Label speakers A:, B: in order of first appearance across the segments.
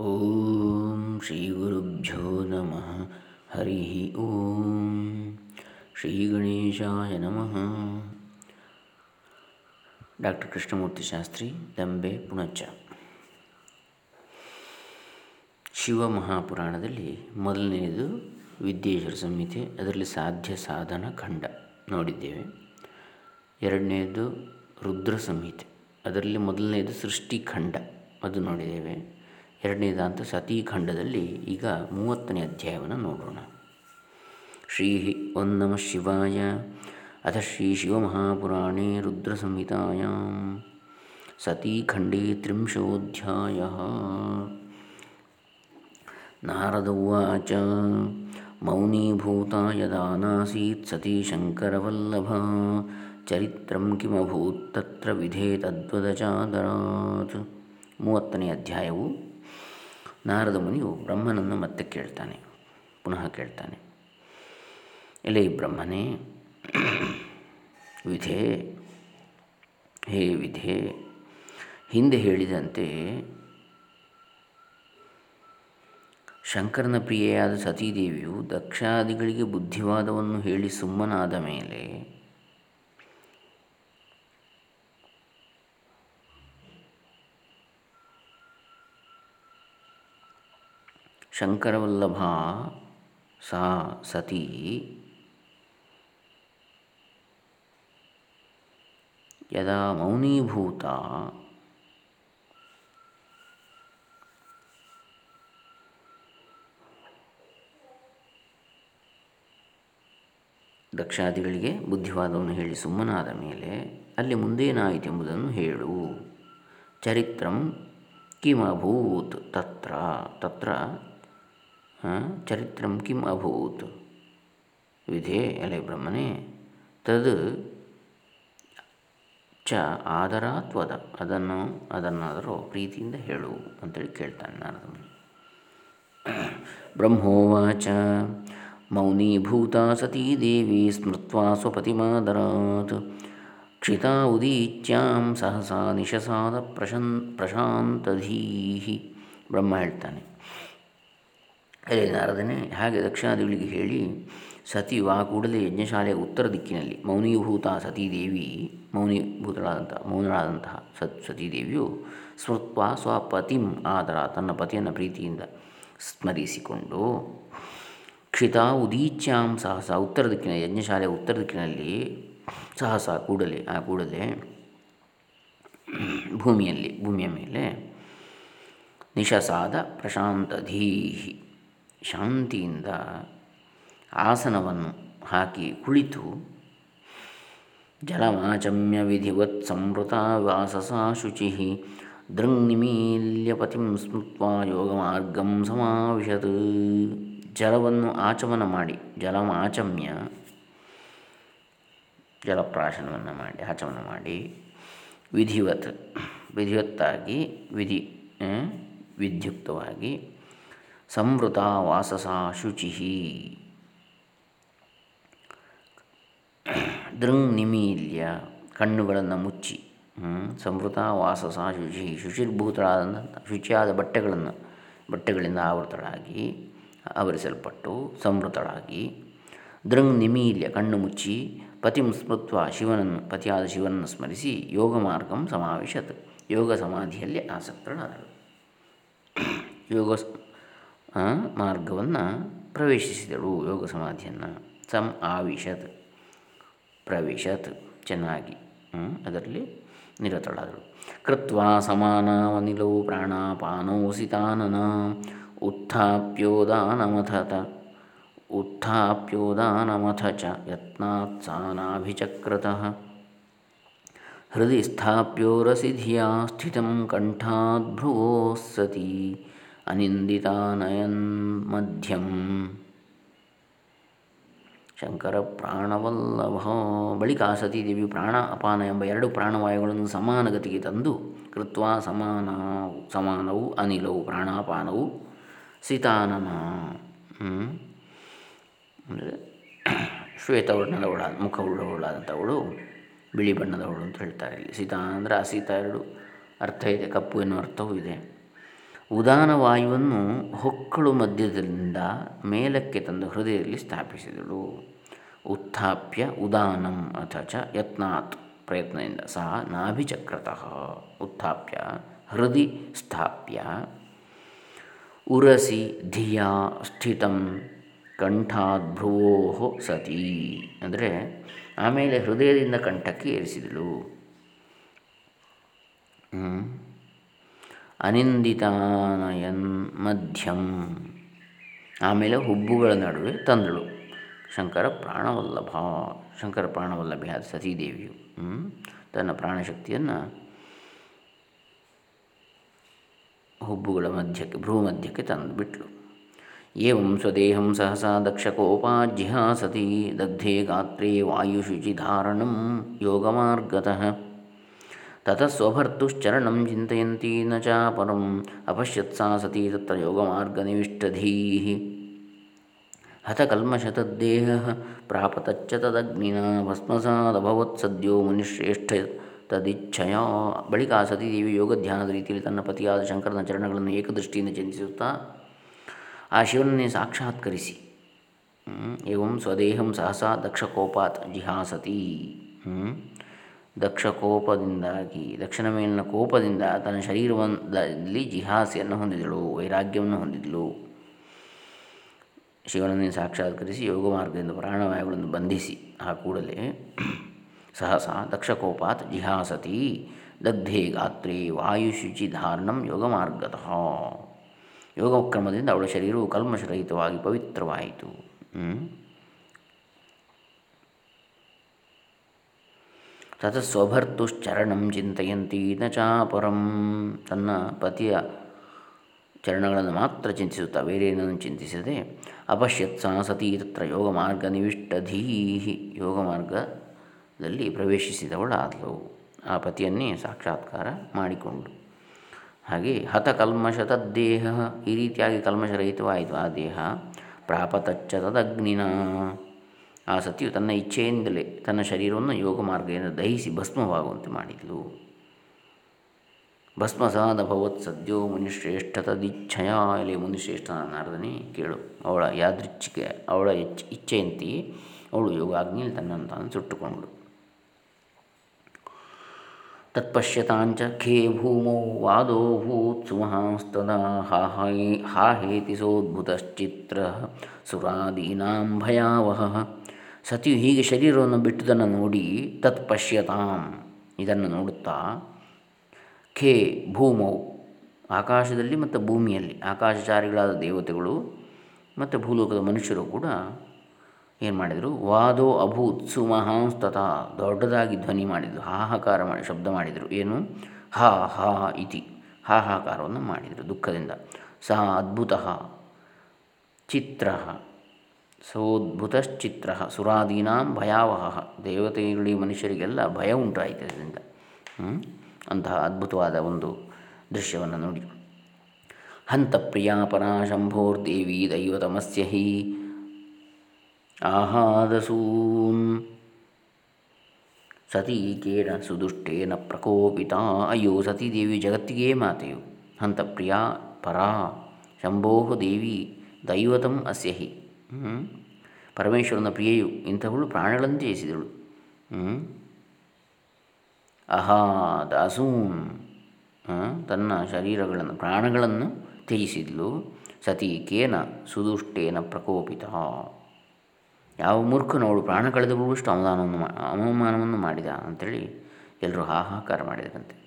A: ಓಂ ಶ್ರೀ ಗುರುಭ್ಯೋ ನಮಃ ಹರಿ ಓಂ ಶ್ರೀ ಗಣೇಶಾಯ ನಮಃ ಡಾಕ್ಟರ್ ಕೃಷ್ಣಮೂರ್ತಿ ಶಾಸ್ತ್ರಿ ದಂಬೆ ಪುಣಚ ಶಿವ ಮಹಾಪುರಾಣದಲ್ಲಿ ಮೊದಲನೆಯದು ವಿದ್ಯೇಶ್ವರ ಸಂಹಿತೆ, ಅದರಲ್ಲಿ ಸಾಧ್ಯ ಸಾಧನ ಖಂಡ ನೋಡಿದ್ದೇವೆ. ಎರಡನೆಯದು ರುದ್ರ ಸಂಹಿತೆ, ಅದರಲ್ಲಿ ಮೊದಲನೆಯದು ಸೃಷ್ಟಿಖಂಡ ಅದು ನೋಡಿದ್ದೇವೆ. ಎರಡನೇದಾಂತ ಸತೀಖಂಡದಲ್ಲಿ ಈಗ ಮೂವತ್ತನೇ ಅಧ್ಯಾಯವನ್ನು ನೋಡೋಣ. ಶ್ರೀ ಓಂ ನಮಃ ಶಿವಾಯ. ಅಥ ಶ್ರೀ ಶಿವಮಹಾಪುರಾಣೇ ರುದ್ರಸಂಹಿತಾಯಾಂ. ಸತೀಖಂಡೇ ತ್ರಿಂಶೋಧ್ಯಾಯ. ನಾರದ ಉಚ ಮೌನೀಭೂತ ಯದಾನಾಸೀತ್ ಸತೀಶಂಕರವಲ್ಲಭ. ಸತೀ ಶಂಕರವಲ್ಲಭ ಚರಿತ್ರಂ ಕಿಮಭೂತ್ ತತ್ರ ವಿಧೇತದ್ವದಚಾದರಾತ್ ಮೂವತ್ತನೇ ಅಧ್ಯಾಯವು ನಾರದ ಮುನಿಯು ಬ್ರಹ್ಮನನ್ನು ಮತ್ತೆ ಕೇಳ್ತಾನೆ, ಪುನಃ ಕೇಳ್ತಾನೆ. ಎಲೆ ಬ್ರಹ್ಮನೇ, ವಿಧೇ, ಹೇ ವಿಧೇ, ಹಿಂದೆ ಹೇಳಿದಂತೆ ಶಂಕರನ ಪ್ರಿಯೆಯಾದ ಸತೀದೇವಿಯು ದಕ್ಷಾದಿಗಳಿಗೆ ಬುದ್ಧಿವಾದವನ್ನು ಹೇಳಿ ಸುಮ್ಮನಾದ ಮೇಲೆ ಶಂಕರವಲ್ಲಭ ಸಾ ಸತಿ. ಯದಾ ಮೌನೀಭೂತ. ದಕ್ಷಾದಿಗಳಿಗೆ ಬುದ್ಧಿವಾದವನ್ನು ಹೇಳಿ ಸುಮ್ಮನಾದ ಮೇಲೆ ಅಲ್ಲಿ ಮುಂದೇನಾಯಿತೆಂಬುದನ್ನು ಹೇಳು. ಚರಿತ್ರಂ ಕಿಮಭೂತ್ ತತ್ರ. ತತ್ರ ಚರಿತ್ರಂ ಕಿಂ ಅಭೂತ್. ವಿಧೇ ಅಲೆ ಬ್ರಹ್ಮನೇ. ತದ್ ಚ ಆದರಾತ್ವದ. ಅದನ್ನು, ಅದನ್ನಾದರೂ ಪ್ರೀತಿಯಿಂದ ಹೇಳು ಅಂತೇಳಿ ಕೇಳ್ತಾನೆ ನಾರದ ಬ್ರಹ್ಮೋವಾಚ. ಮೌನೀಭೂತ ಸತೀ ದೇವಿ ಸ್ಮೃತ್ವಾ ಸ್ವಪತಿಮಾದರಾತ್. ಕ್ಷಿತಾ ಉದೀಚ್ಯಾಂ ಸಹಸಾ ನಿಶಸಾದ ಪ್ರಶನ್, ಪ್ರಶಾಂತಧೀಹಿ. ಬ್ರಹ್ಮ ಹೇಳ್ತಾನೆ. ಅದೇ ನಾರದನೇ ಹಾಗೆ ದಕ್ಷಿಣಾದಿಗಳಿಗೆ ಹೇಳಿ ಸತಿಯು ಆ ಕೂಡಲೇ ಯಜ್ಞಶಾಲೆಯ ಉತ್ತರ ದಿಕ್ಕಿನಲ್ಲಿ ಮೌನೀಭೂತ ಸತೀದೇವಿ ಮೌನೀಭೂತಳಾದಂತಹ ಮೌನಳಾದಂತಹ ಸತ್ ಸತೀದೇವಿಯು ಸ್ಮೃತ್ವ ಸ್ವಪತಿಂ ಆದರ ತನ್ನ ಪತಿಯನ್ನು ಪ್ರೀತಿಯಿಂದ ಸ್ಮರಿಸಿಕೊಂಡು, ಕ್ಷಿತ ಉದೀಚ್ಯಾಂ ಸಹಸ ಉತ್ತರ ದಿಕ್ಕಿನ, ಯಜ್ಞಶಾಲೆಯ ಉತ್ತರ ದಿಕ್ಕಿನಲ್ಲಿ ಸಹಸ ಕೂಡಲೇ, ಆ ಕೂಡಲೇ ಭೂಮಿಯಲ್ಲಿ, ಭೂಮಿಯ ಮೇಲೆ ನಿಶಸಾದ ಪ್ರಶಾಂತಧೀಹಿ ಶಾಂತಿಯಿಂದ ಆಸನವನ್ನು ಹಾಕಿ ಕುಳಿತು ಜಲಮಾಚಮ್ಯ ವಿಧಿವತ್ ಸಂವೃತ ವಾಸಸಾ ಶುಚಿ ದೃಂಗ್ನಿಮೀಲ್ಯಪತಿಂ ಯೋಗ ಯೋಗಮಾರ್ಗಂ ಸಮಾವಿಶತ್. ಜಲವನ್ನು ಆಚಮನ ಮಾಡಿ, ಜಲಮಾಚಮ್ಯ, ಜಲಪ್ರಾಶನವನ್ನು ಮಾಡಿ, ಆಚಮನ ಮಾಡಿ, ವಿಧಿವತ್, ವಿಧಿವತ್ತಾಗಿ, ವಿಧಿ ವಿದ್ಯುಕ್ತವಾಗಿ ಸಂವೃತ ವಾಸಸ ಶುಚಿ. ದೃಂಗ್ ನಿಮೀಲ್ಯ ಕಣ್ಣುಗಳನ್ನು ಮುಚ್ಚಿ. ಸಂವೃತ ವಾಸಸ ಶುಚಿ. ಶುಚಿರ್ಭೂತಳಾದ ಶುಚಿಯಾದ ಬಟ್ಟೆಗಳನ್ನು, ಬಟ್ಟೆಗಳಿಂದ ಆವೃತಳಾಗಿ, ಆವರಿಸಲ್ಪಟ್ಟು ಸಂವೃತಳಾಗಿ. ದೃಂಗ್ ನಿಮೀಲ್ಯ ಕಣ್ಣು ಮುಚ್ಚಿ, ಪತಿಂ ಸ್ಮೃತ್ವ ಶಿವನನ್ನು, ಪತಿಯಾದ ಶಿವನನ್ನು ಸ್ಮರಿಸಿ ಯೋಗ ಮಾರ್ಗಂ ಸಮಾವೇಶತ್. ಯೋಗ ಸಮಾಧಿಯಲ್ಲಿ ಆಸಕ್ತಳಾದಳು. ಯೋಗ ಮಾರ್ಗವನ್ನು ಪ್ರವೇಶಿಸಿದಳು ಯೋಗ ಸಮಾಧಿಯನ್ನು. ಸಂ ಆವಿಶತ್. ಪ್ರವೇಶತ್. ಚೆನ್ನಾಗಿ ಅದರಲ್ಲಿ ನಿರತಳಾದಳು. ಕೃತ್ವ ಸಮಾನವನಿಲವು ಪ್ರಾಣಾಪಾನೋ ಸಿತಾನನ. ಉತ್ಥಾಪ್ಯೋದಾನಮಥತ. ಉತ್ಥಾಪ್ಯೋದಾನಮಥ ಚ ಯತ್ನಾತ್ ಸಾನಾಭಿಚಕ್ರತಃ ಹೃದಯ ಸ್ಥಾಪ್ಯೋರಸಿಧಿಯಾ ಸ್ಥಿತಂ ಕಂಠಾದ್ಭ್ರುವೋಸ್ಸತಿ ಅನಿಂದಿತಾನಯನ್ ಮಧ್ಯಂ. ಶಂಕರ ಪ್ರಾಣವಲ್ಲಭ. ಬಳಿಕ ಸತೀದೇವಿ ಪ್ರಾಣ, ಅಪಾನ ಎಂಬ ಎರಡು ಪ್ರಾಣವಾಯುಗಳನ್ನು ಸಮಾನಗತಿಗೆ ತಂದು, ಕೃತ್ವ ಸಮಾನ ಸಮಾನವು ಅನಿಲವು, ಪ್ರಾಣಾಪಾನವು ಸೀತಾನಮ ಅಂದರೆ ಶ್ವೇತವರ್ಣದವಳ, ಮುಖವುಳ್ಳವಳಾದಂಥವಳು, ಬಿಳಿ ಬಣ್ಣದವಳು ಅಂತ ಹೇಳ್ತಾರೆ ಇಲ್ಲಿ. ಸೀತಾ ಅಂದರೆ ಆ ಸೀತಾ ಎರಡು ಅರ್ಥ ಇದೆ, ಕಪ್ಪು ಎನ್ನುವ ಅರ್ಥವೂ ಇದೆ. ಉದಾನ ವಾಯುವನ್ನು ಹೊಕ್ಕಳು ಮಧ್ಯದಿಂದ ಮೇಲಕ್ಕೆ ತಂದು ಹೃದಯದಲ್ಲಿ ಸ್ಥಾಪಿಸಿದಳು. ಉತ್ಥಾಪ್ಯ ಉದಾನಂ ಅಥ ಚ ಯತ್ನಾತ್ ಪ್ರಯತ್ನದಿಂದ ಸಹ ನಾಭಿಚಕ್ರತಃ. ಉತ್ಥಾಪ್ಯ ಹೃದಯ ಸ್ಥಾಪ್ಯ. ಉರಸಿ ಧಿಯಾ ಸ್ಥಿತಂ ಕಂಠಾದ್ಭ್ರುವೋ ಸತಿ ಅಂದರೆ ಆಮೇಲೆ ಹೃದಯದಿಂದ ಕಂಠಕ್ಕೆ ಏರಿಸಿದಳು. ಅನಿಂದಿತಾನಯನ್ ಮಧ್ಯಂ. ಆಮೇಲೆ ಹುಬ್ಬುಗಳ ನಡುವೆ ತಂದಳು. ಶಂಕರ ಪ್ರಾಣವಲ್ಲಭ, ಶಂಕರ ಪ್ರಾಣವಲ್ಲಭ್ಯಾದ ಸತೀದೇವಿಯು ತನ್ನ ಪ್ರಾಣಶಕ್ತಿಯನ್ನು ಹುಬ್ಬುಗಳ ಮಧ್ಯಕ್ಕೆ ಭ್ರೂ ಮಧ್ಯಕ್ಕೆ ತಂದು ಬಿಟ್ಲು ಏವಂ ಸ್ವದೇಹಂ ಸಹಸಾ ದಕ್ಷಕೋಪಾಜ್ಜಿಹಾಸತಿ ದಗ್ಧೇ ಗಾತ್ರೇ ವಾಯುಶುಚಿಧಾರಣಂ ಯೋಗಮಾರ್ಗತಃ. ತತಃ ಸ್ವಭರ್ತುಶ್ಚರಣಂ ಚಿಂತೆಯಂತಿ ನ ಚಾಪರಂ ಅಪಶ್ಯತ್ಸಾ ಸತಿ ತತ್ರ ಯೋಗಮಾರ್ಗನಿವಿಷ್ಟಧೀಃ ಹತಕಲ್ಮಷತದ್ದೇಹ ಪ್ರಾಪತಚ್ಚ ತದಗ್ನಿನ ಭಸ್ಮಸಾದಭವತ್ ಸದ್ಯೋ ಮುನಿಶ್ರೇಷ್ಠ ತದಿಚ್ಛಯ ಬಳಿಕ ಆ ಯೋಗ ಧ್ಯಾನದ ರೀತಿಯಲ್ಲಿ ತನ್ನ ಪತಿಯಾದ ಶಂಕರನ ಚರಣಗಳನ್ನು ಏಕದೃಷ್ಟಿಯಿಂದ ಚಿಂತಿಸುತ್ತಾ ಆ ಶಿವನನ್ನೇ ಸಾಕ್ಷಾತ್ಕರಿಸಿ। ಏವಂ ಸ್ವದೇಹಂ ಸಹಸಾ ದಕ್ಷಕೋಪಾತ್ ಜಿಹಾಸತಿ। ದಕ್ಷ ಕೋಪದಿಂದಾಗಿ ದಕ್ಷಿಣ ಮೇಲಿನ ಕೋಪದಿಂದ ತನ್ನ ಶರೀರದಲ್ಲಿ ಜಿಹಾಸೆಯನ್ನು ಹೊಂದಿದಳು, ವೈರಾಗ್ಯವನ್ನು ಹೊಂದಿದಳು. ಶಿವನನ್ನು ಸಾಕ್ಷಾತ್ಕರಿಸಿ ಯೋಗ ಮಾರ್ಗದಿಂದ ಪ್ರಾಣವಾಯುಗಳನ್ನು ಬಂಧಿಸಿ. ಆ ಕೂಡಲೇ ಸಹಸ ದಕ್ಷಕೋಪಾತ್ ಜಿಹಾಸತಿ ದಗ್ಧೇ ಗಾತ್ರೇ ವಾಯುಶುಚಿ ಧಾರಣಂ ಯೋಗ ಮಾರ್ಗತಃ ಯೋಗಕ್ರಮದಿಂದ ಅವಳ ಶರೀರವು ಕಲ್ಮಶರಹಿತವಾಗಿ ಪವಿತ್ರವಾಯಿತು. ತತಸ್ವಭರ್ತುಶ್ಚರಣಂ ಚಿಂತೆಯಂತಿ ನ ಚಾಪರಂ. ತನ್ನ ಪತಿಯ ಚರಣಗಳನ್ನು ಮಾತ್ರ ಚಿಂತಿಸುತ್ತಾ ಬೇರೆ ಏನನ್ನು ಚಿಂತಿಸದೆ ಅಪಶ್ಯತ್ ಸತಿ ತತ್ರ ಯೋಗ ಮಾರ್ಗ ನಿವಿಷ್ಟಧೀಹಿ. ಯೋಗ ಮಾರ್ಗದಲ್ಲಿ ಪ್ರವೇಶಿಸಿದವಳಾದಳು ಆ ಪತಿಯನ್ನೇ ಸಾಕ್ಷಾತ್ಕಾರ ಮಾಡಿಕೊಂಡು. ಹಾಗೆ ಹತ ಕಲ್ಮಶತದ್ದೇಹ. ಈ ರೀತಿಯಾಗಿ ಕಲ್ಮಶರಹಿತವಾಯಿತು ಆ ದೇಹ. ಪ್ರಾಪತಚ್ಚ ತದಗ್ನಿನ. ಆ ಸತಿಯು ತನ್ನ ಇಚ್ಛೆಯಿಂದಲೇ ತನ್ನ ಶರೀರವನ್ನು ಯೋಗ ಮಾರ್ಗದಿಂದ ದಹಿಸಿ ಭಸ್ಮವಾಗುವಂತೆ ಮಾಡಿದ್ಲು. ಭಸ್ಮಸಾದ ಭವತ್ ಸದ್ಯೋ ಮುನಿಶ್ರೇಷ್ಠ ತದಿಚ್ಛಯ ಎಲೆ ಮುನಿಶ್ರೇಷ್ಠ ನಾರದನೇ ಕೇಳು. ಅವಳ ಯಾದೃಚ್ಛಿಕೆ, ಅವಳ ಇಚ್ಛೆ ಇಚ್ಛೆಯಂತೆಯೇ ಅವಳು ಯೋಗಾಗ್ನಿಯಲ್ಲಿ ತನ್ನನ್ನು ತಾನು ಸುಟ್ಟುಕೊಂಡಳು. ತತ್ಪಶ್ಯತಾಂಚ ಖೇ ಭೂಮೌ ವಾದೋಭೂತ್ ಸುಮಹಾಸ್ತದಾ ಹಾ ಹೇತಿ ಸೋದ್ಭುತಶ್ಚಿತ್ರ ಸುರಾದೀನಾಂ ಭಯಾವಹ ಸತಿಯು ಹೀಗೆ ಶರೀರವನ್ನು ಬಿಟ್ಟುದನ್ನು ನೋಡಿ ತತ್ಪಶ್ಯತಾಂ ಇದನ್ನು ನೋಡುತ್ತಾ, ಖೇ ಭೂಮೌ, ಆಕಾಶದಲ್ಲಿ ಮತ್ತು ಭೂಮಿಯಲ್ಲಿ, ಆಕಾಶಚಾರಿಗಳಾದ ದೇವತೆಗಳು ಮತ್ತು ಭೂಲೋಕದ ಮನುಷ್ಯರು ಕೂಡ ಏನು ಮಾಡಿದರು? ವಾದೋ ಅಭೂತ್ ಸುಮಹಾಂಸ್ತತ ದೊಡ್ಡದಾಗಿ ಧ್ವನಿ ಮಾಡಿದರು, ಹಾಹಾಕಾರ ಮಾಡಿ, ಶಬ್ದ ಮಾಡಿದರು. ಏನು? ಹಾ ಹಾ, ಇತಿ, ಹಾಹಾಕಾರವನ್ನು ಮಾಡಿದರು ದುಃಖದಿಂದ. ಸಹ ಅದ್ಭುತ, ಚಿತ್ರ. ಸೋದ್ಭುತಶ್ಚಿತ್ರ ಸುರಾದೀನಾಂ ಭಯಾವಹ. ದೇವತೆಗಳಿ ಮನುಷ್ಯರಿಗೆಲ್ಲ ಭಯ ಉಂಟಾಯಿತು ಇದರಿಂದ. ಅಂತಹ ಅದ್ಭುತವಾದ ಒಂದು ದೃಶ್ಯವನ್ನು ನೋಡಿ. ಹಂತ ಪ್ರಿಯಾ ಶಂಭೋರ್ದೇವಿ ದೈವತಮಸ್ಯ ಹಿ. ಆಹಾದಸೂನ್. ಸತೀಕೇನ ಸುದುಷ್ಟೇನ ಪ್ರಕೋಪಿತ. ಅಯ್ಯೋ ಸತೀದೇವಿ ಜಗತ್ತಿಗೇ ಮಾತೆಯು. ಹಂತ ಪ್ರಿಯ ಪರಾ ಶಂಭೋ ದೇವಿ ದೈವತಂ ಅಸ್ಯ ಹಿ. ಪರಮೇಶ್ವರನ ಪ್ರಿಯೆಯು ಇಂಥವಳು ಪ್ರಾಣಗಳನ್ನು ಜಯಿಸಿದಳು ಅಹಾ ದಾಸೂನ್ ತನ್ನ ಶರೀರಗಳನ್ನು, ಪ್ರಾಣಗಳನ್ನು ತ್ಯಜಿಸಿದ್ಲು. ಸತಿ ಕೇನ ಸುದುಷ್ಟೇನ ಪ್ರಕೋಪಿತ. ಯಾವ ಮೂರ್ಖನವಳು ಪ್ರಾಣ ಕಳೆದುಕೊಳ್ಳುವಷ್ಟು ಅವಮಾನವನ್ನು ಅವಮಾನವನ್ನು ಮಾಡಿದ ಅಂಥೇಳಿ ಎಲ್ಲರೂ ಹಾಹಾಕಾರ ಮಾಡಿದರಂತೆ.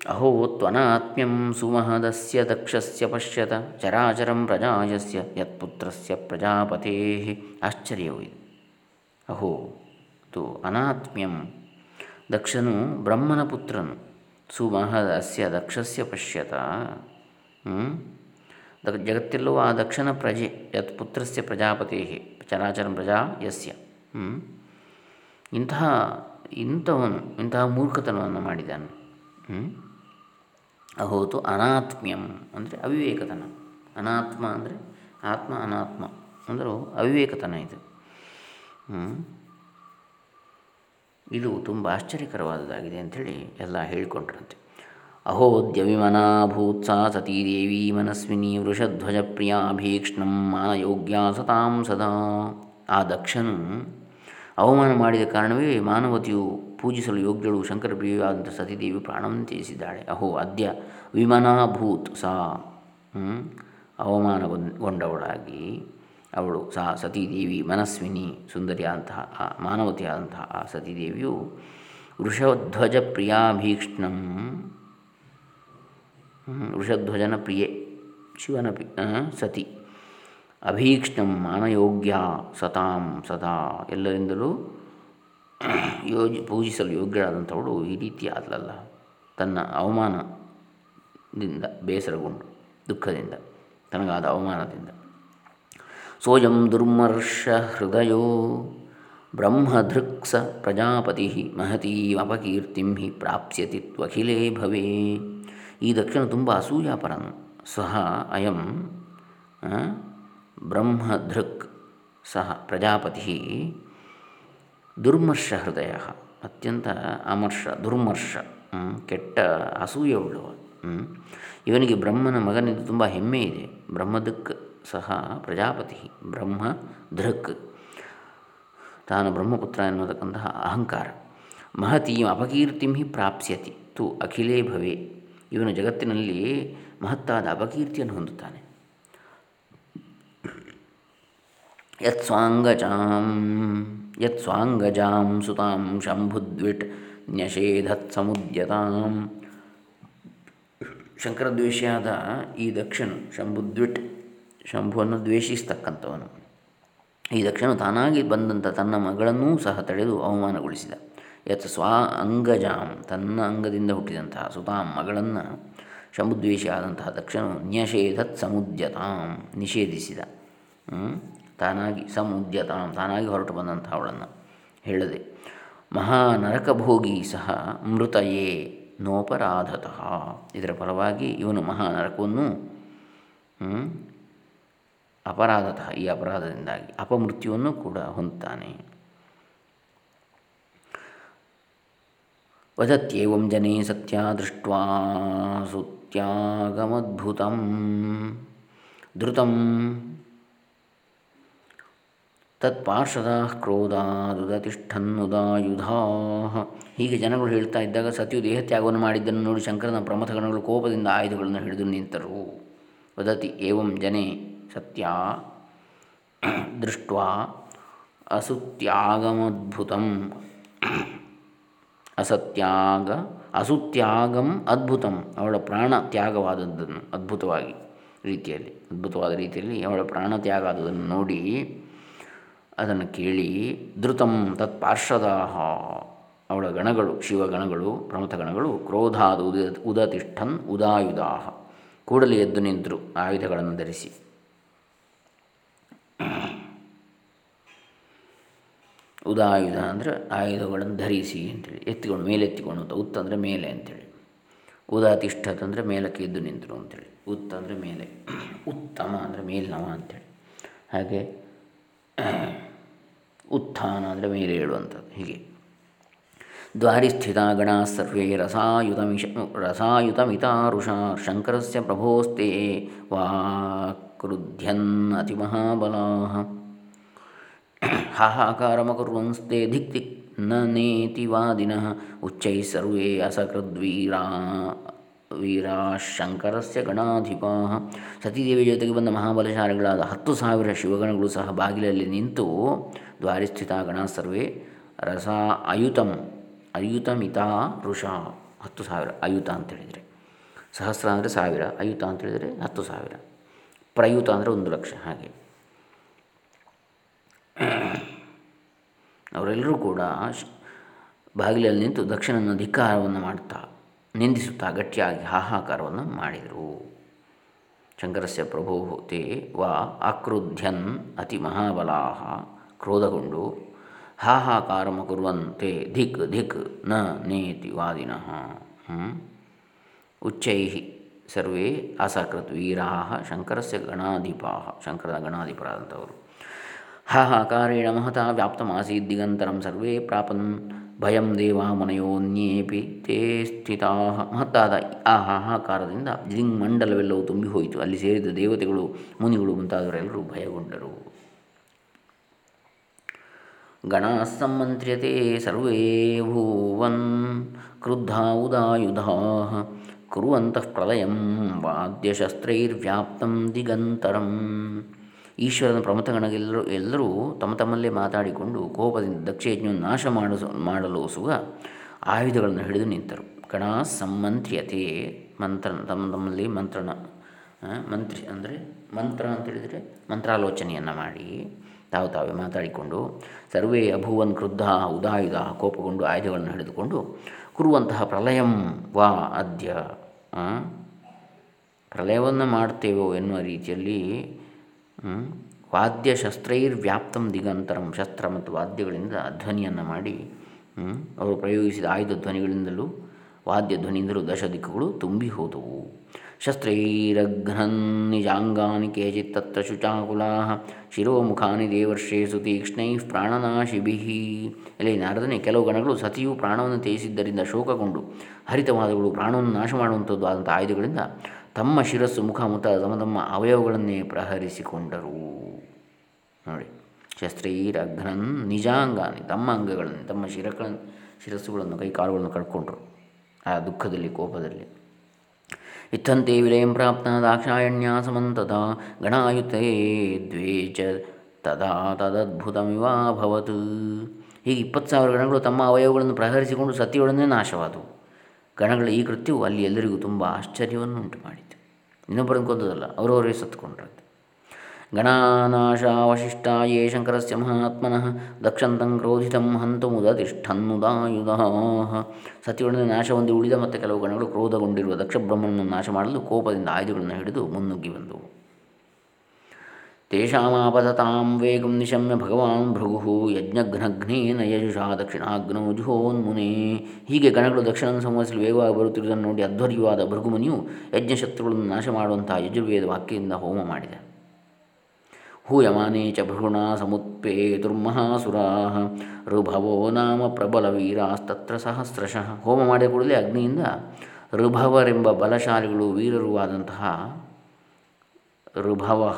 A: ಅಹೋ ತ್ವನಾತ್ಮ್ಯಂ ಸುಮಹದಸ್ಯ ದಕ್ಷಸ್ಯ ಪಶ್ಯತ ಚರಾಚರಂ ಪ್ರಜಾಯಸ್ಯ ಯತ್ಪುತ್ರಸ್ಯ ಪ್ರಜಾಪತೇ ಆಶ್ಚರ್ಯವು ಇದು ಅಹೋ ತು ಅನಾತ್ಮ್ಯಂ ದಕ್ಷನು ಬ್ರಹ್ಮನ ಪುತ್ರನು ಸುಮಹದಸ್ಯ ದಕ್ಷಸ್ಯ ಪಶ್ಯತ ಜಗತ್ತಿಲ್ಲೋ ಆ ದಕ್ಷನ ಪ್ರಜೆ ಯತ್ ಪುತ್ರಸ್ಯ ಪ್ರಜಾಪತೇ ಚರಾಚರಂ ಪ್ರಜಾ ಯಸ್ಯ ಇಂತಹ, ಇಂಥವನು, ಇಂತಹ ಮೂರ್ಖತನವನ್ನು ಮಾಡಿದ್ದಾನೆ. ಅಹೋತು ಅನಾತ್ಮ್ಯಂ ಅಂದರೆ ಅವಿವೇಕತನ. ಅನಾತ್ಮ ಅಂದರೆ ಆತ್ಮ ಅನಾತ್ಮ. ಅಂದರೂ ಅವಿವೇಕತನ ಇದು. ಇದು ತುಂಬ ಆಶ್ಚರ್ಯಕರವಾದದ್ದಾಗಿದೆ ಅಂಥೇಳಿ ಎಲ್ಲ ಹೇಳಿಕೊಂಡ್ರಂತೆ. ಅಹೋದ್ಯವಿಮನಾಭೂತ್ ಸಾ ಸಾ ಸತೀದೇವಿ ಮನಸ್ವಿನಿ ವೃಷಧ್ವಜ ಪ್ರಿಯಾ ಭೀಕ್ಷ್ಣಂ ಮಾನಯೋಗ್ಯ ಸತಾಂ ಸದಾ. ಆ ದಕ್ಷನು ಅವಮಾನ ಮಾಡಿದ ಕಾರಣವೇ ಮಾನವತಿಯು ಪೂಜಿಸಲು ಯೋಗ್ಯಳು ಶಂಕರ ಪ್ರಿಯವಾದಂಥ ಸತೀದೇವಿ ಪ್ರಾಣವನ್ನು ತ್ಯಜಿಸಿದ್ದಾಳೆ. ಅಹೋ, ಅದ್ಯ ವಿಮನಾಭೂತ್ ಸಾ ಅವಮಾನಗೊಂಡವಳಾಗಿ ಅವಳು. ಸಾ, ಸತೀದೇವಿ ಮನಸ್ವಿನಿ ಸುಂದರಿಯಾದಂತಹ, ಆ, ಮಾನವತಿಯಾದಂತಹ ಆ ಸತೀದೇವಿಯು ವೃಷಧ್ವಜ ಪ್ರಿಯಾಭೀಕ್ಷ್ಣಂ ವೃಷಧ್ವಜನ ಪ್ರಿಯೆ, ಶಿವನ ಸತಿ. ಅಭೀಕ್ಷ್ಣಂ ಮಾನಯೋಗ್ಯ ಸತಾಂ ಸದಾ ಎಲ್ಲರಿಂದಲೂ ಯೋಜಿ ಪೂಜಿಸಲು ಯೋಗ್ಯರಾದಂಥವಳು ಈ ರೀತಿ ಆದಲಲ್ಲ. ತನ್ನ ಅವಮಾನದಿಂದ ಬೇಸರಗೊಂಡು, ದುಃಖದಿಂದ, ತನಗಾದ ಅವಮಾನದಿಂದ. ಸೋಯಂ ದುರ್ಮರ್ಷ ಹೃದಯೋ ಬ್ರಹ್ಮಧೃಕ್ಸ ಪ್ರಜಾಪತಿ ಮಹತೀಮಪಕೀರ್ತಿಂ ಹಿ ಪ್ರಾಪ್ಸ್ಯತಿ ತ್ವಖಿಲೇ ಭವೇ. ಈ ದಕ್ಷಿಣ ತುಂಬ ಅಸೂಯಾಪರನು. ಸಹ ಅಯಂ ಬ್ರಹ್ಮಧೃಕ್ ಸಹ ಪ್ರಜಾಪತಿ ದುರ್ಮರ್ಷ ಹೃದಯ, ಅತ್ಯಂತ ಅಮರ್ಷ, ದುರ್ಮರ್ಷ ಕೆಟ್ಟ ಅಸೂಯವುಳ್ಳವ ಇವನಿಗೆ ಬ್ರಹ್ಮನ ಮಗನಿಂದ ತುಂಬ ಹೆಮ್ಮೆ ಇದೆ. ಬ್ರಹ್ಮದಕ್ ಸಹ ಪ್ರಜಾಪತಿ, ಬ್ರಹ್ಮ ಧೃಕ್ ತಾನು ಬ್ರಹ್ಮಪುತ್ರ ಎನ್ನುವತಕ್ಕಂತಹ ಅಹಂಕಾರ. ಮಹತೀಂ ಅಪಕೀರ್ತಿಂ ಹಿ ಪ್ರಾಪ್ಸ್ಯತಿ, ತು ಅಖಿಲೇ ಭವೆ. ಇವನು ಜಗತ್ತಿನಲ್ಲಿ ಮಹತ್ತಾದ ಅಪಕೀರ್ತಿಯನ್ನು ಹೊಂದುತ್ತಾನೆ. ಯತ್ ಯತ್ ಸ್ವಾಂಗಜಾಂ ಸುತಾಂ ಶಂಭುದ್ವಿಟ್ ನ್ಯಷೇಧತ್ ಸಮುದ್ಯತಾಂ ಶಂಕರದ್ವೇಷಿಯಾದ ಈ ದಕ್ಷನು ಶಂಭುದ್ವಿಟ್, ಶಂಭುವನ್ನು ದ್ವೇಷಿಸ್ತಕ್ಕಂಥವನು. ಈ ದಕ್ಷನು ತಾನಾಗಿ ಬಂದಂಥ ತನ್ನ ಮಗಳನ್ನೂ ಸಹ ತಡೆದು ಅವಮಾನಗೊಳಿಸಿದ. ಯತ್ ಸ್ವ ಅಂಗಜಾಂ ತನ್ನ ಅಂಗದಿಂದ ಹುಟ್ಟಿದಂತಹ ಸುತಾಂ ಮಗಳನ್ನು ಶಂಭುದ್ವೇಷಿ ಆದಂತಹ ದಕ್ಷನು ನ್ಯಷೇಧತ್ ಸಮುದ್ಯತಾಂ ನಿಷೇಧಿಸಿದ ತಾನಾಗಿ ಸಮುದ್ಯ ಸಮುದ್ಯತಾಂ ತಾನಾಗಿ ಹೊರಟು ಬಂದಂಥ ಅವಳನ್ನು ಹೇಳದೆ ಮಹಾನರಕಭೋಗಿ ಸಹ ಮೃತಯೇ ನೋಪರಾಧತಃ. ಇದರ ಫಲವಾಗಿ ಇವನು ಮಹಾನರಕವನ್ನು ಅಪರಾಧತಃ, ಈ ಅಪರಾಧದಿಂದಾಗಿ ಅಪಮೃತ್ಯುವನ್ನು ಕೂಡ ಹೊಂದುತ್ತಾನೆ. ವದತ್ಯೇವಂ ಜನೇ ಸತ್ಯ ದೃಷ್ಟ್ವಾ ಸುತ್ಯಾಗಮದ್ಭುತಂ ಧೃತಂ ತತ್ಪಾರ್ಷದ ಕ್ರೋಧಾದುದತಿಷ್ಠನ್ನುದಾಯುಧಾ ಹೀಗೆ ಜನಗಳು ಹೇಳ್ತಾ ಇದ್ದಾಗ ಸತಿಯು ದೇಹತ್ಯಾಗವನ್ನು ಮಾಡಿದ್ದನ್ನು ನೋಡಿ ಶಂಕರನ ಪ್ರಮಥಗಣಗಳು ಕೋಪದಿಂದ ಆಯುಧಗಳನ್ನು ಹಿಡಿದು ನಿಂತರು. ವದತಿ ಏವಂ ಜನೇ ಸತ್ಯ ದೃಷ್ಟ ಅಸುತ್ಯಾಗಮದ್ಭುತಂ. ಅಸತ್ಯಾಗ ಅಸುತ್ಯಾಗಂ ಅದ್ಭುತಂ. ಅವಳ ಪ್ರಾಣ ತ್ಯಾಗವಾದದ್ದನ್ನು ಅದ್ಭುತವಾಗಿ ರೀತಿಯಲ್ಲಿ, ಅದ್ಭುತವಾದ ರೀತಿಯಲ್ಲಿ ಅವಳ ಪ್ರಾಣ ತ್ಯಾಗ ಆದದನ್ನು ನೋಡಿ ಅದನ್ನು ಕೇಳಿ ಧೃತಂ ತತ್ ಅವಳ ಗಣಗಳು ಶಿವಗಣಗಳು ಪ್ರಮಥ ಗಣಗಳು, ಕ್ರೋಧಾದ ಉದ, ಉದತಿಷ್ಠನ್ ಉದಾಯುಧಾಹ. ಕೂಡಲೇ ಎದ್ದು ನಿಂತರು, ಆಯುಧಗಳನ್ನು ಧರಿಸಿ. ಉದಾಯುಧ ಅಂದರೆ ಆಯುಧಗಳನ್ನು ಧರಿಸಿ ಅಂತೇಳಿ. ಎತ್ತಿಕೊಂಡು ಮೇಲೆ ಎತ್ತಿಕೊಂಡು ಅಂತ ಉತ್ತಂದರೆ ಮೇಲೆ ಅಂತೇಳಿ. ಉದಾತಿಷ್ಠತ್ ಅಂದರೆ ಮೇಲಕ್ಕೆ ಎದ್ದು ನಿಂತರು ಅಂತೇಳಿ. ಉತ್ತ ಅಂದರೆ ಮೇಲೆ. ಉತ್ತಮ ಅಂದರೆ ಮೇಲ್ನವ ಅಂತೇಳಿ. ಹಾಗೆ ಉತ್ಥಾನ ಅಂದರೆ ಮೇಲೆ ಹೇಳುವಂಥದ್ದು ಹೀಗೆ. ದ್ವಾರಿಸ್ಥಿತ ಗಣ ಸರ್ವೇ ರಸಾಯುತ ರಸಾಯುತ ಮಿತಾರುಷ ಶಂಕರಸ್ಯ ಪ್ರಭೋಸ್ತೆ ವಾಕ್ರುಧ್ಯನ್ ಹಾಹಾಕಾರ ಹಾಹಾಕಾರಮಕುರ್ವಂಸ್ತೆ ಧಿಕ್ ದಿಕ್ನ ನೇತಿ ವಾದಿನಃ ಉಚ್ಚೈ ಸರ್ವೇ ಅಸಕೃದ್ವೀರಾ ವೀರಾಶಂಕರಸ್ಯ ಗಣಾಧಿಪಾ ಸತೀದೇವಿ ಜೊತೆಗೆ ಬಂದ ಮಹಾಬಲಶಾಲಿಗಳಾದ ಹತ್ತು ಸಾವಿರ ಶಿವಗಣಗಳು ಸಹ ಬಾಗಿಲಲ್ಲಿ ನಿಂತು ದ್ವಾರಿಸ್ಥಿತ ಗಣ ಸರ್ವೇ ರಸ ಅಯುತಂ, ಅಯುತಮಿತಾ ಋಷ, ಹತ್ತು ಸಾವಿರ, ಅಯುತ ಅಂತೇಳಿದರೆ ಸಹಸ್ರ ಅಂದರೆ ಸಾವಿರ, ಅಯುತ ಅಂತೇಳಿದರೆ ಹತ್ತು ಸಾವಿರ. ಪ್ರಯುತ ಅಂದರೆ ಒಂದು ಲಕ್ಷ, ಹಾಗೆ. ಅವರೆಲ್ಲರೂ ಕೂಡ ಬಾಗಿಲಲ್ಲಿ ನಿಂತು ದಕ್ಷಿಣನ ಧಿಕ್ಕಾರವನ್ನು ಮಾಡುತ್ತಾ ನಿಂದಿಸುತ್ತಾ, ಗಟ್ಟಿಯಾಗಿ ಹಾಹಾಕಾರವನ್ನು ಮಾಡಿದರು. ಶಂಕರಸ್ಯ ಪ್ರಭೋ ತೇ ವಾ ಆಕ್ರುಧ್ಯನ್ ಅತಿ ಮಹಾಬಲಾ ಕ್ರೋಧಗೊಂಡು ಹಾಹಾಕಾರಮ ಕುರುವಂತೆ ಧಿಕ್ ಧಿಕ್ನ ನೇತಿ ವಾದಿನಃ. ಉಚ್ಚೈ ಸರ್ವೇ ಅಸಕೃತ್ ವೀರಾ ಶಂಕರಸ್ಯ ಗಣಾಧಿಪಾ ಶಂಕರದ ಗಣಾಧಿಪರಾದಂಥವರು. ಹಾಹಾಕಾರೇಣ ಮಹತಾ ವ್ಯಾಪ್ತಮಾಸೀತ್ ದಿಗಂತರಂ ಸರ್ವೇ ಪ್ರಾಪನ್ ಭಯಂ ದೇವಾಮನಯೋನ್ಯೇಪಿ ತೇ ಸ್ಥಿತಾ ಮಹತ್ತಾದ ಆ ಹಾಹಾಕಾರದಿಂದ ಮಂಡಲವೆಲ್ಲವೂ ತುಂಬಿ ಹೋಯಿತು ಅಲ್ಲಿ ಸೇರಿದ ದೇವತೆಗಳು, ಮುನಿಗಳು ಮುಂತಾದವರೆಲ್ಲರೂ ಭಯಗೊಂಡರು. ಗಣ ಸಂಮಂತ್ರ್ಯತೆ ಸರ್ವೇ ಭೂವನ್ ಕ್ರುದ್ಧ ಉದಾಯುಧಾ ಕುರುವಂತಃ ಪ್ರಲಯಂ ವಾದ್ಯಶಸ್ತ್ರೈರ್ವ್ಯಾಪ್ತಂ ದಿಗಂತರಂ ಈಶ್ವರನ ಪ್ರಮಥಗಣಗೆಲ್ಲರೂ ಎಲ್ಲರೂ ತಮ್ಮ ತಮ್ಮಲ್ಲೇ ಮಾತಾಡಿಕೊಂಡು ಕೋಪದಿಂದ ದಕ್ಷಯಜ್ಞವನ್ನು ನಾಶ ಮಾಡಿಸ, ಮಾಡಲು ಸುಗ ಆಯುಧಗಳನ್ನು ಹಿಡಿದು ನಿಂತರು. ಗಣ ಸಮ್ಮಂತ್ರ್ಯತೆ ಮಂತ್ರ, ತಮ್ಮ ತಮ್ಮಲ್ಲಿ ಮಂತ್ರಣ ಮಂತ್ರಿ ಅಂದರೆ ಮಂತ್ರ ಅಂತೇಳಿದರೆ ಮಂತ್ರಾಲೋಚನೆಯನ್ನು ಮಾಡಿ ತಾವು ತಾವೇ ಮಾತಾಡಿಕೊಂಡು ಸರ್ವೇ ಅಭುವನ್ ಕ್ರುದ್ಧ ಉದಾಯುಧ ಕೋಪಗೊಂಡು ಆಯುಧಗಳನ್ನು ಹಿಡಿದುಕೊಂಡು ಕುರುವಂತಹ ಪ್ರಲಯಂ ವಾ ಅದ್ಯ ಪ್ರಲಯವನ್ನು ಮಾಡ್ತೇವೋ ಎನ್ನುವ ರೀತಿಯಲ್ಲಿ ವಾದ್ಯ ಶಸ್ತ್ರೈರ್ವ್ಯಾಪ್ತಂ ದಿಗಂತರಂ ಶಸ್ತ್ರ ಮತ್ತು ವಾದ್ಯಗಳಿಂದ ಧ್ವನಿಯನ್ನು ಮಾಡಿ ಅವರು ಪ್ರಯೋಗಿಸಿದ ಆಯುಧ ಧ್ವನಿಗಳಿಂದಲೂ ವಾದ್ಯ ಧ್ವನಿಯಿಂದಲೂ ದಶ ದಿಕ್ಕುಗಳು ತುಂಬಿ ಹೋದವು. ಶಸ್ತ್ರೈರಘ್ನನ್ ನಿಜಾಂಗಾನಿ ಕೇಚಿತ್ ತತ್ರ ಶುಚಾಕುಲಾ ಶಿರೋಮುಖಾನಿ ದೇವರ್ಷೇಸು ತೀಕ್ಷ್ಣೈ ಪ್ರಾಣನಾಶಿಭಿ. ಅಲ್ಲಿ ನಾರದನೆ ಕೆಲವು ಗಣಗಳು ಸತಿಯು ಪ್ರಾಣವನ್ನು ತ್ಯಜಿಸಿದ್ದರಿಂದ ಶೋಕಗೊಂಡು ಹರಿತವಾದಗಳು ಪ್ರಾಣವನ್ನು ನಾಶ ಮಾಡುವಂಥದ್ದು ಆದಂಥ ಆಯುಧಗಳಿಂದ ತಮ್ಮ ಶಿರಸ್ಸು, ಮುಖ ಮುತ ತಮ್ಮ ತಮ್ಮ ಅವಯವಗಳನ್ನೇ ಪ್ರಹರಿಸಿಕೊಂಡರು. ನೋಡಿ, ಶಸ್ತ್ರೈರಘ್ನನ್ ನಿಜಾಂಗಾನಿ ತಮ್ಮ ಅಂಗಗಳನ್ನು, ತಮ್ಮ ಶಿರಗಳನ್ನು ಶಿರಸ್ಸುಗಳನ್ನು ಕೈ ಕಾಲುಗಳನ್ನು ಕಳ್ಕೊಂಡರು. ಆ ದುಃಖದಲ್ಲಿ, ಕೋಪದಲ್ಲಿ. ಇತ್ತಂತೆ ವಿಲಯಂ ಪ್ರಾಪ್ತ ದಾಕ್ಷಾಯಣ್ಯ ಸಮಂತದ ಗಣಾಯುತೇ ದ್ವೇ ಚ ತದಾ ತದದ್ಭುತಮಿವಾಭವತ್ ಹೀಗೆ ಇಪ್ಪತ್ತು ಸಾವಿರ ಗಣಗಳು ತಮ್ಮ ಅವಯವಗಳನ್ನು ಪ್ರಹರಿಸಿಕೊಂಡು ಸತಿಯೊಡನೆ ನಾಶವಾದವು. ಗಣಗಳ ಈ ಕೃತ್ಯವು ಅಲ್ಲಿ ಎಲ್ಲರಿಗೂ ತುಂಬ ಆಶ್ಚರ್ಯವನ್ನು ಉಂಟು ಮಾಡಿತು ಇನ್ನೊಬ್ಬರನ್ನು ಕೊಂದದಲ್ಲ ಅವರವರೇ ಸತ್ಕೊಂಡ್ರದ್ದು ಯೇ ಶಂಕರಸ್ಯ ಮಹಾತ್ಮನಃ ದಕ್ಷಂತಂ ಕ್ರೋಧಿತಂ ಹಂತು ಮುದತಿಷ್ಠನ್ನುದಾಯುಧ ಸತಿಯೊಡನೆ ನಾಶ ಹೊಂದಿ ಉಳಿದ ಮತ್ತು ಕೆಲವು ಗಣಗಳು ಕ್ರೋಧಗೊಂಡಿರುವ ದಕ್ಷ ಬ್ರಹ್ಮನನ್ನು ನಾಶ ಮಾಡಲು ಕೋಪದಿಂದ ಆಯುಧಗಳನ್ನು ಹಿಡಿದು ಮುನ್ನುಗ್ಗಿ ಬಂದವು. ತೇಷಾಮಾಪತತಾಂ ವೇಗಂ ನಿಶಮ್ಯ ಭಗವಾನ್ ಭೃಗು ಯಜ್ಞಘ್ನಘ್ನೇನ ಯಜುಷಾ ದಕ್ಷಿಣಾಗ್ನೋ ಜುಹೋನ್ಮುನಿ। ಹೀಗೆ ಗಣಗಳು ದಕ್ಷಿಣ ಸಂವಹಿಸಲು ವೇಗವಾಗಿ ಬರುತ್ತಿರುವುದನ್ನು ನೋಡಿ ಅಧ್ವರ್ಯವಾದ ಭೃಗುಮುನಿಯು ಯಜ್ಞಶತ್ರುಗಳನ್ನು ನಾಶ ಮಾಡುವಂತಹ ಯಜುರ್ವೇದ ವಾಕ್ಯದಿಂದ ಹೋಮ ಮಾಡಿದ. ಹೂಯಮಾನೇ ಚ ಸಮುಪ್ಪೇ ದುರ್ಮಹಾಸುರಾ ಋಭವೋ ನಾಮ ಪ್ರಬಲ ವೀರಾಸ್ತತ್ರ ಸಹಸ್ರಶಃ ಹೋಮ ಮಾಡಿದ ಕೂಡಲೇ ಅಗ್ನಿಯಿಂದ ಋಭವರೆಂಬ ಬಲಶಾಲಿಗಳು ವೀರರು ಆದಂತಹ ಋಭವ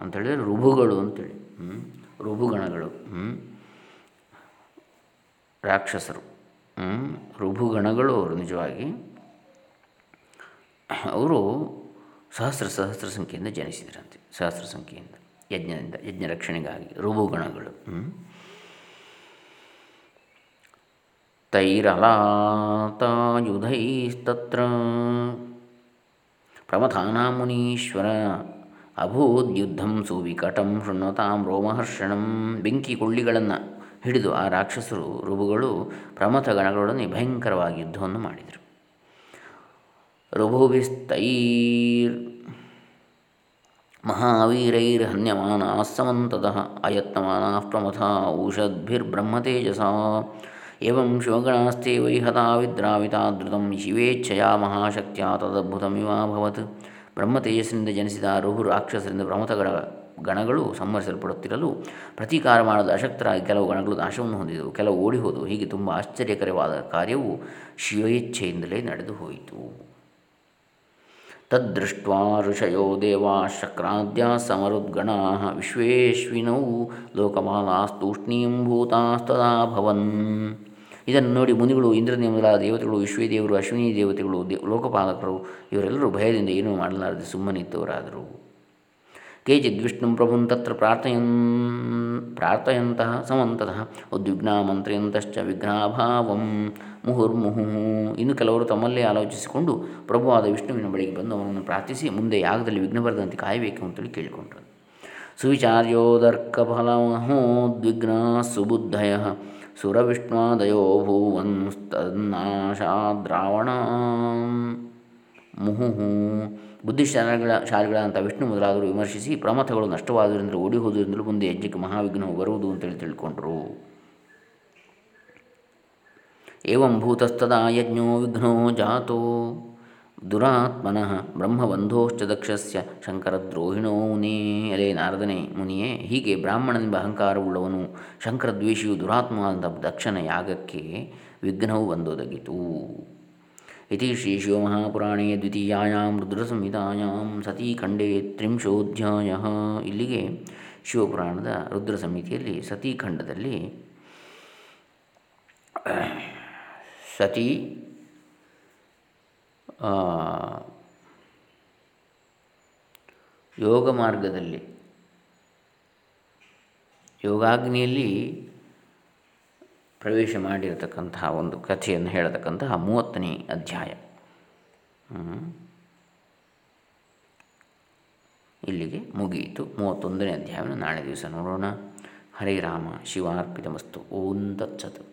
A: ಅಂಥೇಳಿದರೆ ಋಭುಗಳು ಅಂತೇಳಿ. ಋಭುಗಣಗಳು. ರಾಕ್ಷಸರು. ಋಭುಗಣಗಳು ಅವರು ನಿಜವಾಗಿ ಅವರು ಸಹಸ್ರ ಸಹಸ್ರ ಸಂಖ್ಯೆಯಿಂದ ಜನಿಸಿದ್ರಂತೆ. ಸಹಸ್ರ ಸಂಖ್ಯೆಯಿಂದ. ಯಜ್ಞದಿಂದ, ಯಜ್ಞ ರಕ್ಷಣೆಗಾಗಿ ಋಭುಗಣಗಳು ತೈರಲಾತಾಯುಧೈಸ್ತತ್ರ. ಪ್ರಮಥಾನಾ ಮುನೀಶ್ವರ ಅಭೂದ್ಯುದ್ಧಂ ಸುವಿಕಟಂ ಶೃಣ್ವತಾಂ ರೋಮಹರ್ಷಣಂ. ಬೆಂಕಿ ಕೊಳ್ಳಿಗಳನ್ನು ಹಿಡಿದು ಆ ರಾಕ್ಷಸರು, ರುಬುಗಳು ಪ್ರಮಥ ಗಣಗಳೊಡನೆ ಭಯಂಕರವಾಗಿ ಯುದ್ಧವನ್ನು ಮಾಡಿದರು. ರುಭುಭಿಸ್ತೈರ್. ಮಹಾವೀರೈರ್ಹನ್ಯಮಾನಾ ಸಮಂತದ ಅಯತ್ನಮಾನಾ ಪ್ರಮಥ ಔಷದ್ಭಿರ್ಬ್ರಹ್ಮತೇಜಸ ಏವಂ ಶಿವಗಣಾಸ್ತೆ ವೈ ಹತಾ ವಿದ್ರಾವಿತಾದೃತಂ ಶಿವೇಚ್ಛೆಯ ಮಹಾಶಕ್ತಿಯ ತದದ್ಭುತಮಿವಾಭವತ್ ಬ್ರಹ್ಮತೇಜಸ್ಸಿನಿಂದ ಜನಿಸಿದ ರುಹು ರಾಕ್ಷಸರಿಂದ ಪ್ರಮಥಗಳ ಗಣಗಳು ಸಂಹರಿಸಲ್ಪಡುತ್ತಿರಲು ಪ್ರತೀಕಾರ ಮಾಡದ ಅಶಕ್ತರಾಗಿ ಕೆಲವು ಗಣಗಳು ನಾಶವನ್ನು ಹೊಂದಿದವು, ಕೆಲವು ಓಡಿಹೋದು ಹೀಗೆ ತುಂಬ ಆಶ್ಚರ್ಯಕರವಾದ ಕಾರ್ಯವು ಶಿವೇಚ್ಛೆಯಿಂದಲೇ ನಡೆದು ಹೋಯಿತು ತದ್ದೃಷ್ಟ್ವಾ ಋಷಯೋ ದೇವಾ ಶಕ್ರಾದ್ಯ ಸಮರುದ್ಗಣಾ ವಿಶ್ವೇಶ್ವಿನೌ ಭವನ್. ಇದನ್ನು ನೋಡಿ ಮುನಿಗಳು ಇಂದ್ರನೇ ಮೊದಲಾದ ದೇವತೆಗಳು, ವಿಶ್ವೇದೇವರು, ಅಶ್ವಿನಿ ದೇವತೆಗಳು, ದೇ, ಲೋಕಪಾಲಕರು, ಇವರೆಲ್ಲರೂ ಭಯದಿಂದ ಏನೂ ಮಾಡಲಾರದೆ ಸುಮ್ಮನಿತ್ತವರಾದರು ಕೇಚಿದ್ ವಿಷ್ಣು ಪ್ರಭುನ್ ತತ್ರ ಪ್ರಾರ್ಥಯನ್ ಪ್ರಾರ್ಥಯಂತಹ ಸಮಂತತಃ, ಉದ್ವಿಗ್ನ ಮಂತ್ರಯಂತಶ್ಚ ವಿಘ್ನಾಭಾವಂ. ಮುಹುರ್ಮುಹು ಇನ್ನು ಕೆಲವರು ತಮ್ಮಲ್ಲೇ ಆಲೋಚಿಸಿಕೊಂಡು ಪ್ರಭುವಾದ ವಿಷ್ಣುವಿನ ಬಳಿಗೆ ಬಂದು ಅವನನ್ನು ಪ್ರಾರ್ಥಿಸಿ, ಮುಂದೆ ಯಾಗದಲ್ಲಿ ವಿಘ್ನ ಬರದಂತೆ ಕಾಯಬೇಕು ಅಂತೇಳಿ ಕೇಳಿಕೊಂಡರು. ಸುವಿಚಾರ್ಯೋದರ್ಕಫಲಮಹೋದ್ವಿಗ್ನ ಸುಬುದ್ಧಯ ಸುರವಿಷ್ಣಾದಯೋ ಭೂವನ್ಸ್ತನ್ನಾಶಾದ್ರಾವಣ ಮುಹುಹು. ಬುದ್ಧಿಶಾಲೆಗಳ ಶಾಲೆಗಳಂಥ ವಿಷ್ಣು ಮೊದಲಾದರೂ ವಿಮರ್ಶಿಸಿ, ಪ್ರಮಥಗಳು ನಷ್ಟವಾದುದರಿಂದ ಓಡಿ ಹೋದುದರಿಂದಲೂ ಮುಂದೆ ಯಜ್ಞಕ್ಕೆ ಮಹಾವಿಘ್ನವು ಬರುವುದು ಅಂತೇಳಿ ತಿಳ್ಕೊಂಡರು. ಏವಂ ಭೂತಸ್ತದಾ ಯಜ್ಞೋ ವಿಘ್ನೋ ಜಾತೋ ದುರಾತ್ಮನಃ ಬ್ರಹ್ಮಬಂಧೋಶ್ಚ ದಕ್ಷಸ್ಯ ಶಂಕರದ್ರೋಹಿಣೋ ಮುನೇ ಅಲೇ ನಾರದನೇ ಮುನಿಯೇ ಹೀಗೆ ಬ್ರಾಹ್ಮಣನೆಂಬ ಅಹಂಕಾರವುಳ್ಳವನು ಶಂಕರದ್ವೇಷಿಯು ದುರಾತ್ಮವಾದ ದಕ್ಷನ ಯಾಗಕ್ಕೆ ವಿಘ್ನವು ಬಂದೊದಗಿತು. ಇತಿ ಶ್ರೀ ಶಿವಮಹಾಪುರಾಣೇ ದ್ವಿತೀಯಾಂ ರುದ್ರಸಂಹಿತಾಯಾಂ ಸತೀಖಂಡೇ ತ್ರಿಂಶೋಧ್ಯಾಯ. ಇಲ್ಲಿಗೆ ಶಿವಪುರಾಣದ ರುದ್ರ ಸಂಹಿತೆಯಲ್ಲಿ ಸತೀಖಂಡದಲ್ಲಿ ಸತಿ ಯೋಗ ಮಾರ್ಗದಲ್ಲಿ. ಯೋಗಾಗ್ನಿಯಲ್ಲಿ ಪ್ರವೇಶ ಮಾಡಿರತಕ್ಕಂತಹ ಒಂದು ಕಥೆಯನ್ನು ಹೇಳತಕ್ಕಂತಹ ಮೂವತ್ತನೇ ಅಧ್ಯಾಯ. ಇಲ್ಲಿಗೆ ಮುಗಿಯಿತು. ಮೂವತ್ತೊಂದನೇ ಅಧ್ಯಾಯವನ್ನು ನಾಳೆ ದಿವಸ ನೋಡೋಣ. ಹರೇ ರಾಮ, ಶಿವಾರ್ಪಿತಮಸ್ತು. ಓಂ ತತ್ಸತ್.